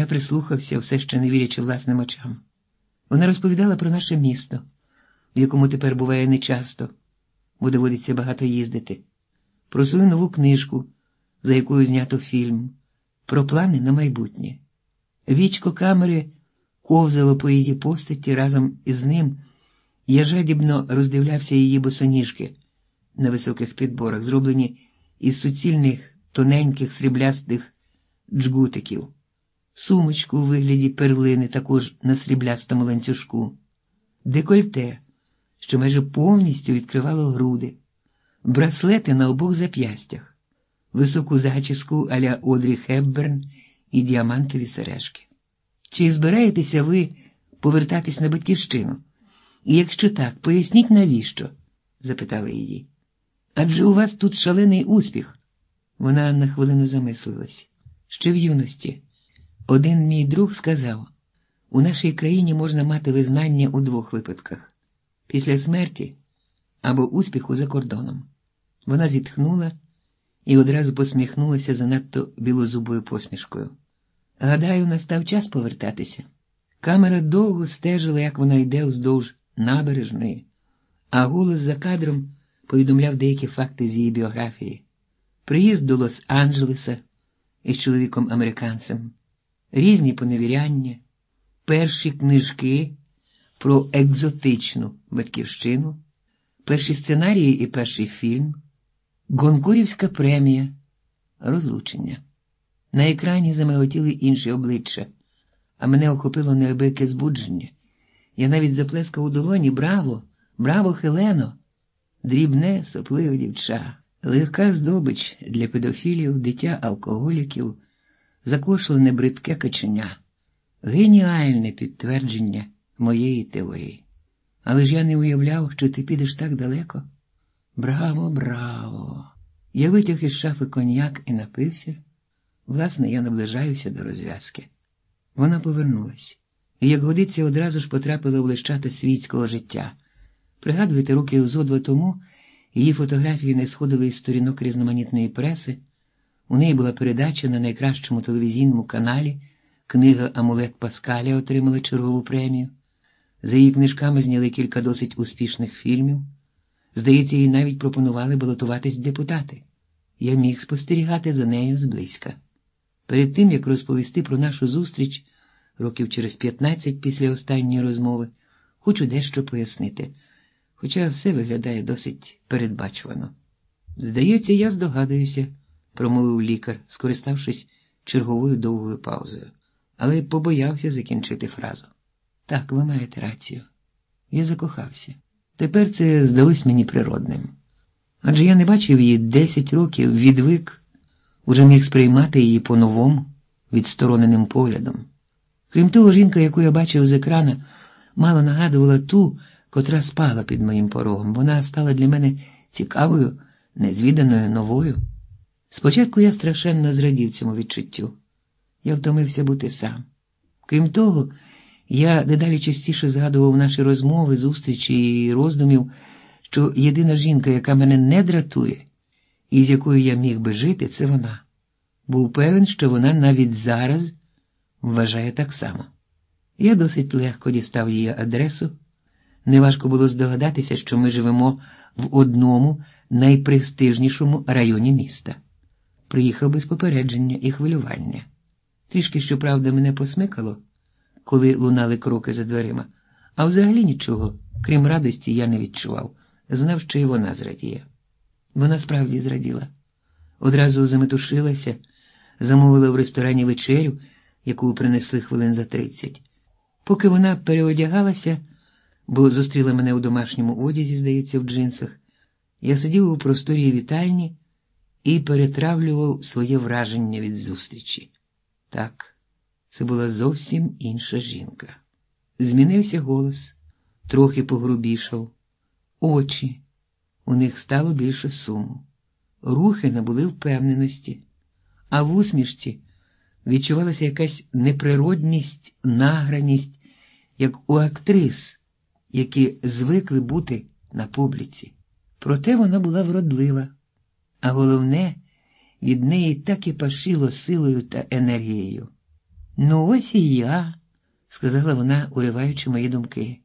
Я прислухався, все ще не вірячи власним очам. Вона розповідала про наше місто, в якому тепер буває нечасто, бо доводиться багато їздити, про свою нову книжку, за якою знято фільм, про плани на майбутнє. Вічко камери ковзало по її постаті разом із ним. Я жадібно роздивлявся її босоніжки на високих підборах, зроблені із суцільних тоненьких сріблястих джгутиків, сумочку у вигляді перлини також на сріблястому ланцюжку, декольте, що майже повністю відкривало груди, браслети на обох зап'ястях, високу зачіску аля Одрі Хепберн і діамантові сережки. Чи збираєтеся ви повертатись на батьківщину? І якщо так, поясніть навіщо? запитали її. Адже у вас тут шалений успіх. Вона на хвилину замислилась. Ще в юності. Один мій друг сказав: у нашій країні можна мати визнання у двох випадках після смерті або успіху за кордоном. Вона зітхнула і одразу посміхнулася занадто білозубою посмішкою. Гадаю, настав час повертатися. Камера довго стежила, як вона йде вздовж набережної, а голос за кадром повідомляв деякі факти з її біографії. Приїзд до Лос-Анджелеса із чоловіком американцем, різні поневіряння, перші книжки про екзотичну батьківщину, перші сценарії і перший фільм, Гонкурівська премія, розлучення. На екрані замиготіли інші обличчя, а мене охопило неабияке збудження. Я навіть заплескав у долоні Браво, браво, Хелено! Дрібне, сопливе дівча, легка здобич для педофілів, дитя алкоголіків, закошлене бридке каченя, геніальне підтвердження моєї теорії. Але ж я не уявляв, що ти підеш так далеко. Браво, браво! Я витяг із шафи коньяк і напився. Власне, я наближаюся до розв'язки. Вона повернулась, і, як годиться, одразу ж потрапила в лищата світського життя. Пригадуєте, років зо два тому її фотографії не сходили із сторінок різноманітної преси. У неї була передача на найкращому телевізійному каналі. Книга Амулет Паскаля отримала чергову премію. За її книжками зняли кілька досить успішних фільмів. Здається, їй навіть пропонували балотуватись депутати. Я міг спостерігати за нею зблизька. Перед тим, як розповісти про нашу зустріч років через 15 після останньої розмови, хочу дещо пояснити, хоча все виглядає досить передбачувано. Здається, я здогадуюся, промовив лікар, скориставшись черговою довгою паузою, але побоявся закінчити фразу. Так, ви маєте рацію. Я закохався. Тепер це здалось мені природним. Адже я не бачив її 10 років, відвик, уже міг сприймати її по-новому, відстороненим поглядом. Крім того, жінка, яку я бачив з екрана, мало нагадувала ту, котра спала під моїм порогом. Вона стала для мене цікавою, незвіданою, новою. Спочатку я страшенно зрадів цьому відчуттю. Я втомився бути сам. Крім того, я дедалі частіше згадував наші розмови, зустрічі і роздумів, що єдина жінка, яка мене не дратує, і з якою я міг би жити, це вона. Був певен, що вона навіть зараз вважає так само. Я досить легко дістав її адресу. Неважко було здогадатися, що ми живемо в одному найпрестижнішому районі міста. Приїхав без попередження і хвилювання. Трішки, щоправда, мене посмикало, коли лунали кроки за дверима, а взагалі нічого, крім радості, я не відчував, знав, що і вона зрадіє. Вона справді зраділа. Одразу заметушилася, замовила в ресторані вечерю, яку принесли хвилин за тридцять. Поки вона переодягалася, бо зустріла мене у домашньому одязі, здається, в джинсах, я сидів у просторі вітальні і перетравлював своє враження від зустрічі. Так, це була зовсім інша жінка. Змінився голос, трохи погрубішав, очі. У них стало більше суму. Рухи набули впевненості, а в усмішці відчувалася якась неприродність, награність, як у актрис, які звикли бути на публіці. Проте вона була вродлива, а головне, від неї так і пашило силою та енергією. Ну, ось і я, сказала вона, уриваючи мої думки.